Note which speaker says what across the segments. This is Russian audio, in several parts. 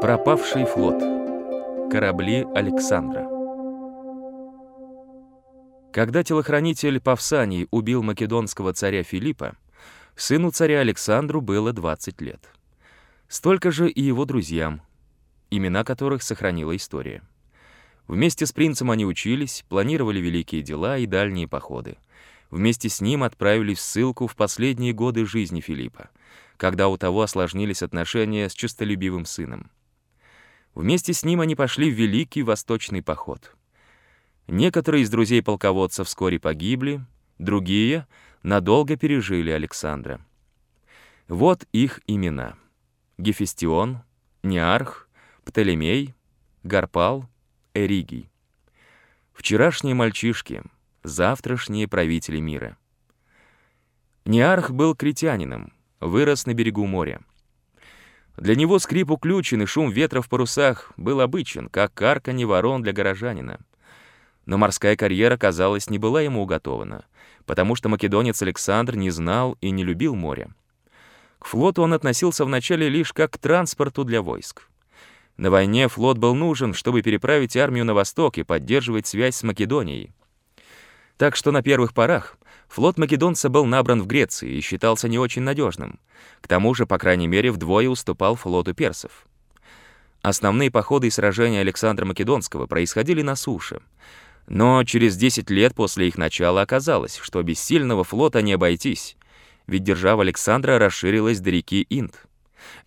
Speaker 1: Пропавший флот. Корабли Александра. Когда телохранитель Павсаний убил македонского царя Филиппа, сыну царя Александру было 20 лет. Столько же и его друзьям, имена которых сохранила история. Вместе с принцем они учились, планировали великие дела и дальние походы. Вместе с ним отправились в ссылку в последние годы жизни Филиппа, когда у того осложнились отношения с честолюбивым сыном. Вместе с ним они пошли в Великий Восточный поход. Некоторые из друзей полководца вскоре погибли, другие надолго пережили Александра. Вот их имена. Гефестион, Неарх, Птолемей, Гарпал, Эригий. Вчерашние мальчишки, завтрашние правители мира. Неарх был критянином, вырос на берегу моря. Для него скрип уключен и шум ветра в парусах был обычен, как карканье ворон для горожанина. Но морская карьера, казалось, не была ему уготована, потому что македонец Александр не знал и не любил море. К флоту он относился вначале лишь как к транспорту для войск. На войне флот был нужен, чтобы переправить армию на восток и поддерживать связь с Македонией. Так что на первых порах флот македонца был набран в Греции и считался не очень надежным. К тому же, по крайней мере, вдвое уступал флоту персов. Основные походы и сражения Александра Македонского происходили на суше. Но через 10 лет после их начала оказалось, что без сильного флота не обойтись, ведь держава Александра расширилась до реки Инд.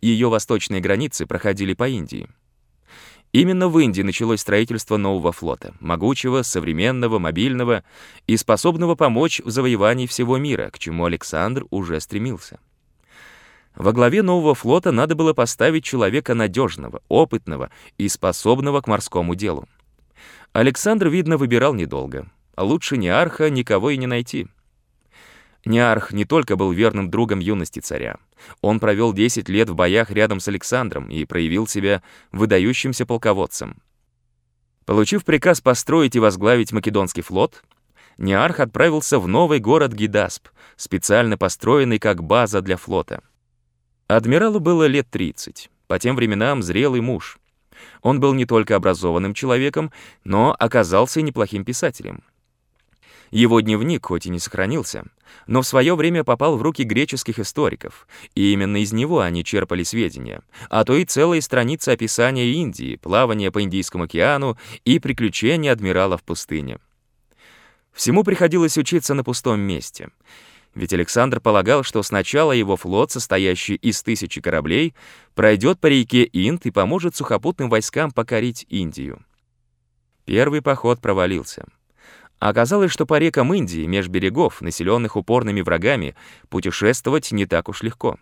Speaker 1: Ее восточные границы проходили по Индии. Именно в Индии началось строительство нового флота, могучего, современного, мобильного и способного помочь в завоевании всего мира, к чему Александр уже стремился. Во главе нового флота надо было поставить человека надежного, опытного и способного к морскому делу. Александр, видно, выбирал недолго. Лучше Неарха никого и не найти. Неарх не только был верным другом юности царя. Он провел 10 лет в боях рядом с Александром и проявил себя выдающимся полководцем. Получив приказ построить и возглавить Македонский флот, Неарх отправился в новый город Гидасп, специально построенный как база для флота. Адмиралу было лет 30, по тем временам зрелый муж. Он был не только образованным человеком, но оказался неплохим писателем. Его дневник хоть и не сохранился, но в свое время попал в руки греческих историков, и именно из него они черпали сведения, а то и целые страницы описания Индии, плавания по Индийскому океану и приключения адмирала в пустыне. Всему приходилось учиться на пустом месте, ведь Александр полагал, что сначала его флот, состоящий из тысячи кораблей, пройдет по реке Инд и поможет сухопутным войскам покорить Индию. Первый поход провалился — Оказалось, что по рекам Индии, меж берегов, населенных упорными врагами, путешествовать не так уж легко.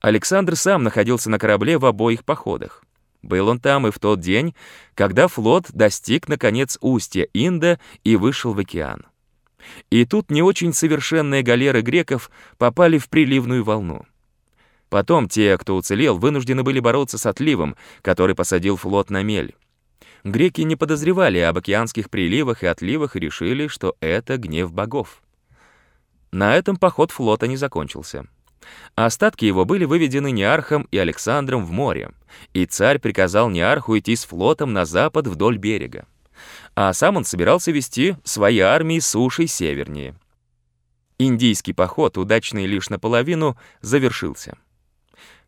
Speaker 1: Александр сам находился на корабле в обоих походах. Был он там и в тот день, когда флот достиг, наконец, устья Инда и вышел в океан. И тут не очень совершенные галеры греков попали в приливную волну. Потом те, кто уцелел, вынуждены были бороться с отливом, который посадил флот на мель. Греки не подозревали об океанских приливах и отливах и решили, что это гнев богов. На этом поход флота не закончился. Остатки его были выведены Неархом и Александром в море, и царь приказал Неарху идти с флотом на запад вдоль берега. А сам он собирался вести свои армии сушей севернее. Индийский поход, удачный лишь наполовину, завершился.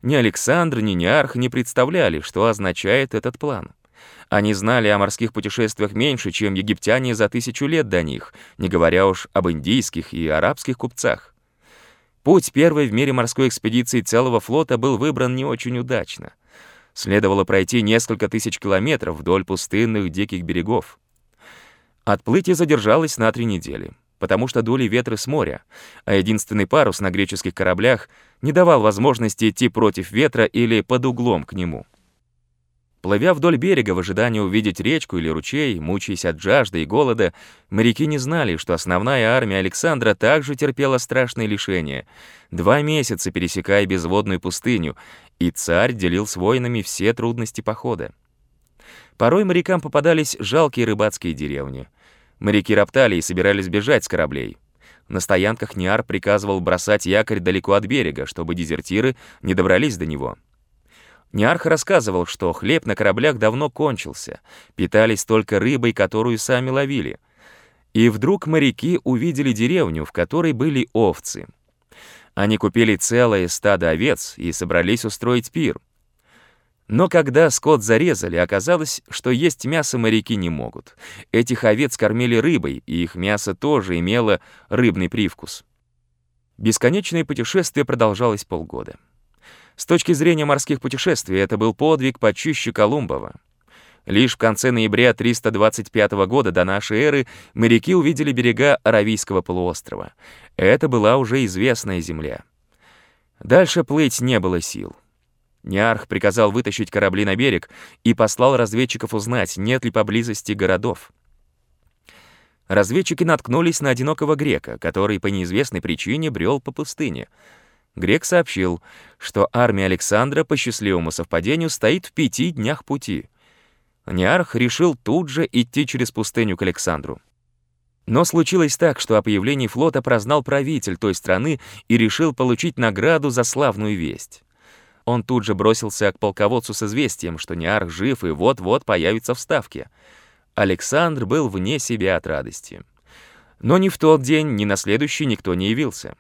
Speaker 1: Ни Александр, ни Неарх не представляли, что означает этот план — они знали о морских путешествиях меньше, чем египтяне за тысячу лет до них, не говоря уж об индийских и арабских купцах. Путь первой в мире морской экспедиции целого флота был выбран не очень удачно. Следовало пройти несколько тысяч километров вдоль пустынных диких берегов. Отплытие задержалось на три недели, потому что дули ветры с моря, а единственный парус на греческих кораблях не давал возможности идти против ветра или под углом к нему. Плывя вдоль берега в ожидании увидеть речку или ручей, мучаясь от жажды и голода, моряки не знали, что основная армия Александра также терпела страшные лишения, два месяца пересекая безводную пустыню, и царь делил с воинами все трудности похода. Порой морякам попадались жалкие рыбацкие деревни. Моряки роптали и собирались бежать с кораблей. На стоянках Ниар приказывал бросать якорь далеко от берега, чтобы дезертиры не добрались до него — Ниарх рассказывал, что хлеб на кораблях давно кончился, питались только рыбой, которую сами ловили. И вдруг моряки увидели деревню, в которой были овцы. Они купили целое стадо овец и собрались устроить пир. Но когда скот зарезали, оказалось, что есть мясо моряки не могут. Этих овец кормили рыбой, и их мясо тоже имело рыбный привкус. Бесконечное путешествие продолжалось полгода. С точки зрения морских путешествий это был подвиг почище Колумбова. Лишь в конце ноября 325 года до нашей эры моряки увидели берега Аравийского полуострова. Это была уже известная земля. Дальше плыть не было сил. Ниарх приказал вытащить корабли на берег и послал разведчиков узнать, нет ли поблизости городов. Разведчики наткнулись на одинокого грека, который по неизвестной причине брел по пустыне — Грек сообщил, что армия Александра по счастливому совпадению стоит в пяти днях пути. Неарх решил тут же идти через пустыню к Александру. Но случилось так, что о появлении флота прознал правитель той страны и решил получить награду за славную весть. Он тут же бросился к полководцу с известием, что Неарх жив и вот-вот появится в Ставке. Александр был вне себя от радости. Но ни в тот день, ни на следующий никто не явился.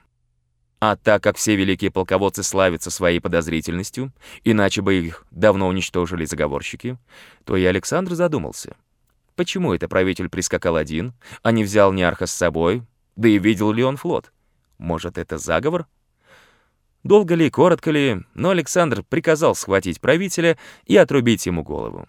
Speaker 1: А так как все великие полководцы славятся своей подозрительностью, иначе бы их давно уничтожили заговорщики, то и Александр задумался. Почему это правитель прискакал один, а не взял Неарха с собой, да и видел ли он флот? Может, это заговор? Долго ли, коротко ли, но Александр приказал схватить правителя и отрубить ему голову.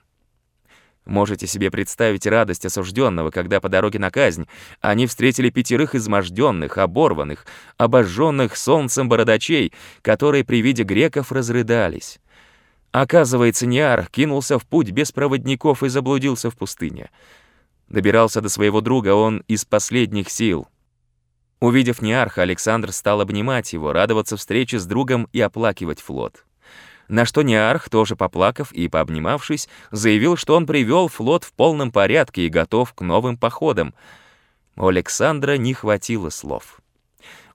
Speaker 1: Можете себе представить радость осужденного, когда по дороге на казнь они встретили пятерых изможденных, оборванных, обожженных солнцем бородачей, которые при виде греков разрыдались. Оказывается, Ниар кинулся в путь без проводников и заблудился в пустыне. Добирался до своего друга он из последних сил. Увидев Ниарха, Александр стал обнимать его, радоваться встрече с другом и оплакивать флот на что Неарх, тоже поплакав и пообнимавшись, заявил, что он привел флот в полном порядке и готов к новым походам. У Александра не хватило слов.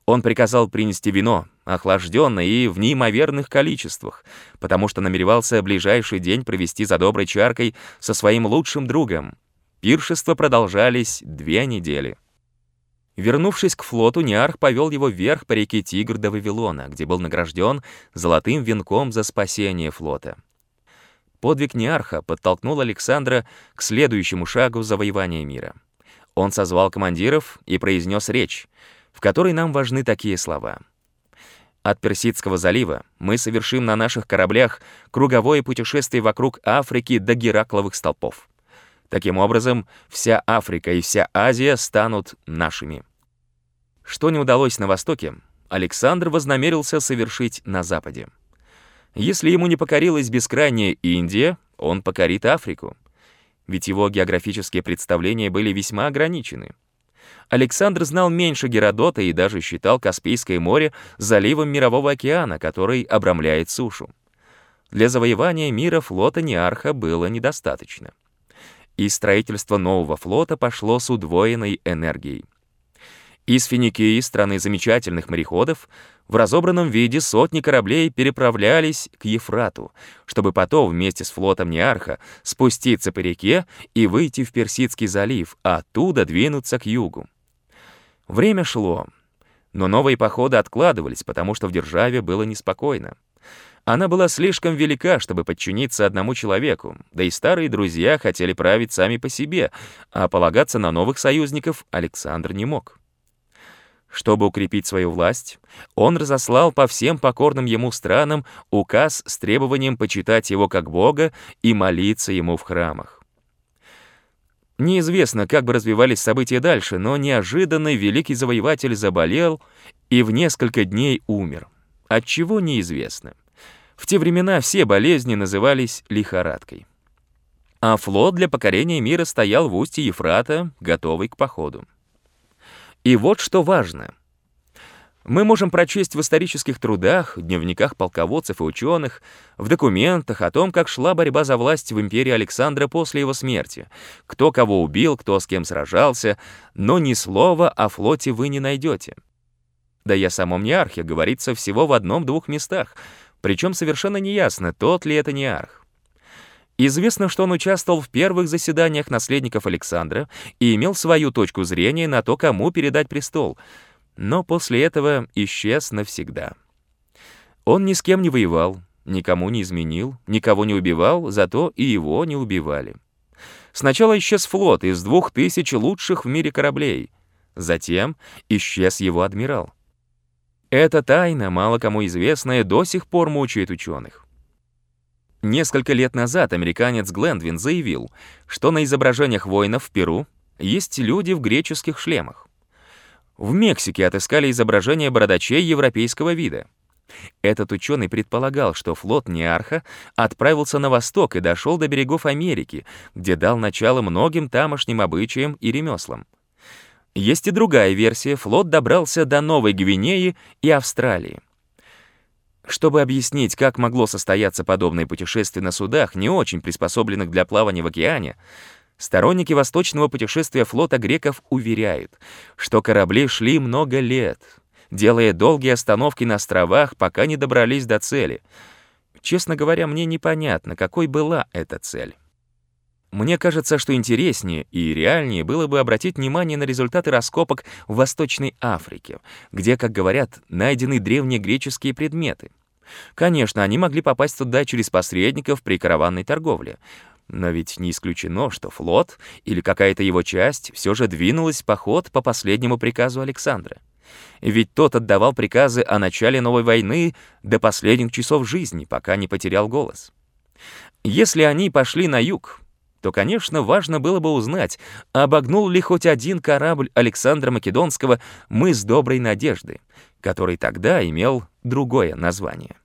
Speaker 1: Он приказал принести вино, охлажденное и в неимоверных количествах, потому что намеревался ближайший день провести за доброй чаркой со своим лучшим другом. Пиршества продолжались две недели. Вернувшись к флоту, Ниарх повел его вверх по реке Тигр до Вавилона, где был награжден золотым венком за спасение флота. Подвиг Ниарха подтолкнул Александра к следующему шагу завоевания мира. Он созвал командиров и произнес речь, в которой нам важны такие слова. От Персидского залива мы совершим на наших кораблях круговое путешествие вокруг Африки до Геракловых столпов. Таким образом, вся Африка и вся Азия станут нашими. Что не удалось на Востоке, Александр вознамерился совершить на Западе. Если ему не покорилась бескрайняя Индия, он покорит Африку. Ведь его географические представления были весьма ограничены. Александр знал меньше Геродота и даже считал Каспийское море заливом Мирового океана, который обрамляет сушу. Для завоевания мира флота Неарха было недостаточно и строительство нового флота пошло с удвоенной энергией. Из Финикии, страны замечательных мореходов, в разобранном виде сотни кораблей переправлялись к Ефрату, чтобы потом вместе с флотом Неарха спуститься по реке и выйти в Персидский залив, а оттуда двинуться к югу. Время шло, но новые походы откладывались, потому что в державе было неспокойно. Она была слишком велика, чтобы подчиниться одному человеку, да и старые друзья хотели править сами по себе, а полагаться на новых союзников Александр не мог. Чтобы укрепить свою власть, он разослал по всем покорным ему странам указ с требованием почитать его как Бога и молиться ему в храмах. Неизвестно, как бы развивались события дальше, но неожиданно великий завоеватель заболел и в несколько дней умер. Отчего неизвестно. В те времена все болезни назывались лихорадкой. А флот для покорения мира стоял в устье Ефрата, готовый к походу. И вот что важно. Мы можем прочесть в исторических трудах, дневниках полководцев и ученых, в документах о том, как шла борьба за власть в империи Александра после его смерти, кто кого убил, кто с кем сражался, но ни слова о флоте вы не найдете. Да и о самом Неархе говорится всего в одном-двух местах — Причем совершенно неясно, тот ли это неарх. Известно, что он участвовал в первых заседаниях наследников Александра и имел свою точку зрения на то, кому передать престол, но после этого исчез навсегда. Он ни с кем не воевал, никому не изменил, никого не убивал, зато и его не убивали. Сначала исчез флот из двух тысяч лучших в мире кораблей, затем исчез его адмирал. Эта тайна, мало кому известная, до сих пор мучает ученых. Несколько лет назад американец Глендвин заявил, что на изображениях воинов в Перу есть люди в греческих шлемах. В Мексике отыскали изображение бородачей европейского вида. Этот ученый предполагал, что флот Неарха отправился на восток и дошел до берегов Америки, где дал начало многим тамошним обычаям и ремеслам. Есть и другая версия, флот добрался до Новой Гвинеи и Австралии. Чтобы объяснить, как могло состояться подобное путешествие на судах, не очень приспособленных для плавания в океане, сторонники восточного путешествия флота греков уверяют, что корабли шли много лет, делая долгие остановки на островах, пока не добрались до цели. Честно говоря, мне непонятно, какой была эта цель. Мне кажется, что интереснее и реальнее было бы обратить внимание на результаты раскопок в Восточной Африке, где, как говорят, найдены древние греческие предметы. Конечно, они могли попасть туда через посредников при караванной торговле, но ведь не исключено, что флот или какая-то его часть все же двинулась в поход по последнему приказу Александра. Ведь тот отдавал приказы о начале новой войны до последних часов жизни, пока не потерял голос. Если они пошли на юг, то, конечно, важно было бы узнать, обогнул ли хоть один корабль Александра Македонского мыс Доброй Надежды, который тогда имел другое название.